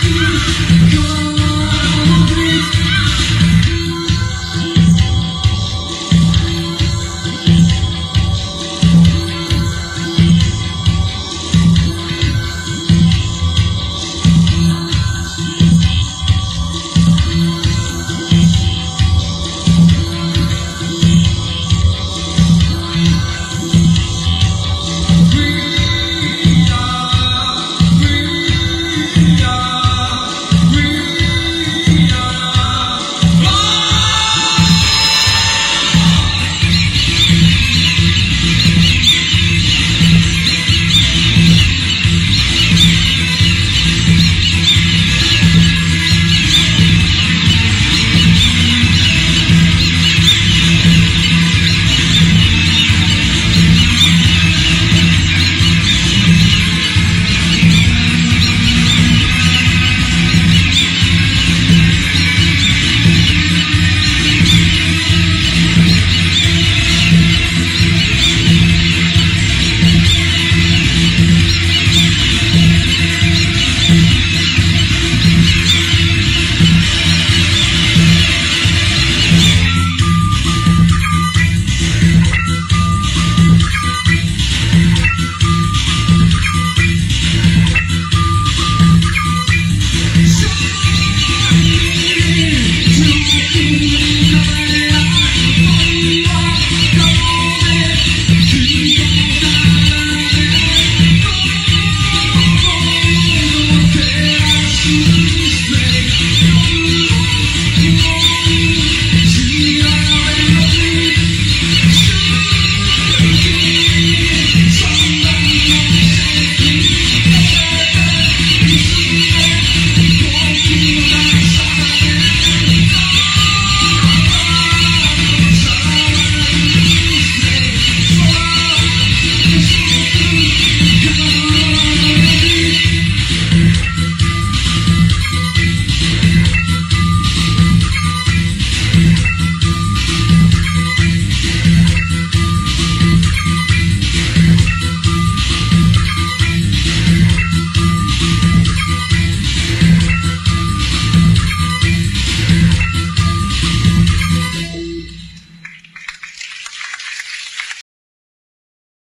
you.